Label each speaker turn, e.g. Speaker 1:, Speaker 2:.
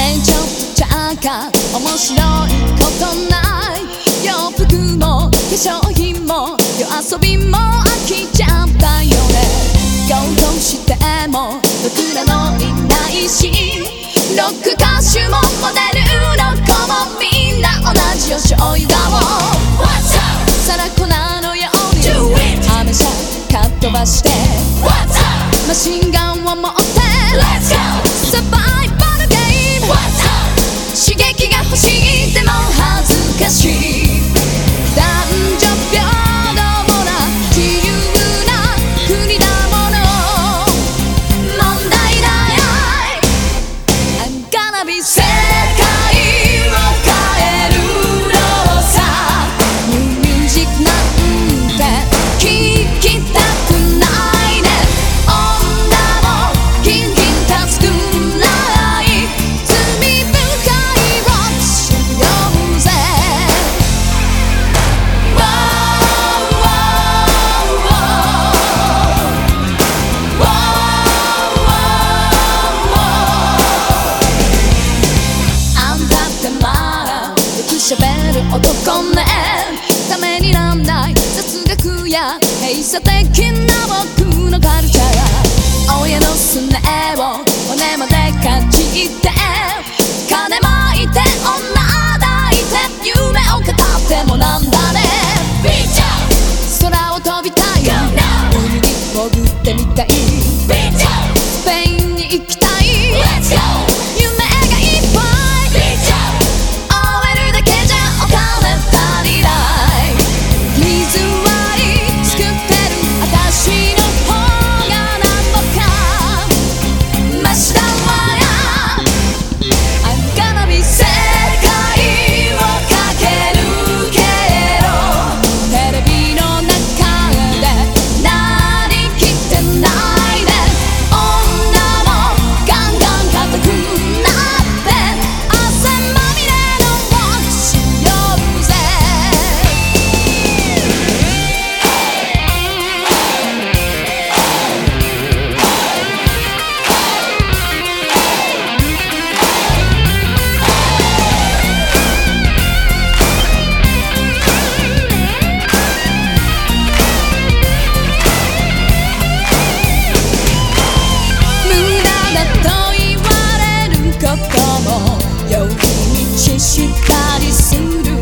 Speaker 1: めちゃくちゃか面白いことない。洋服も化粧品も夜遊びも飽きちゃったよね。や閉鎖的な僕のカルチャー親のすねを骨までかじて金もいて女抱いて夢を語ってもなんだね。空を飛びたい。海に潜ってみたい。したりする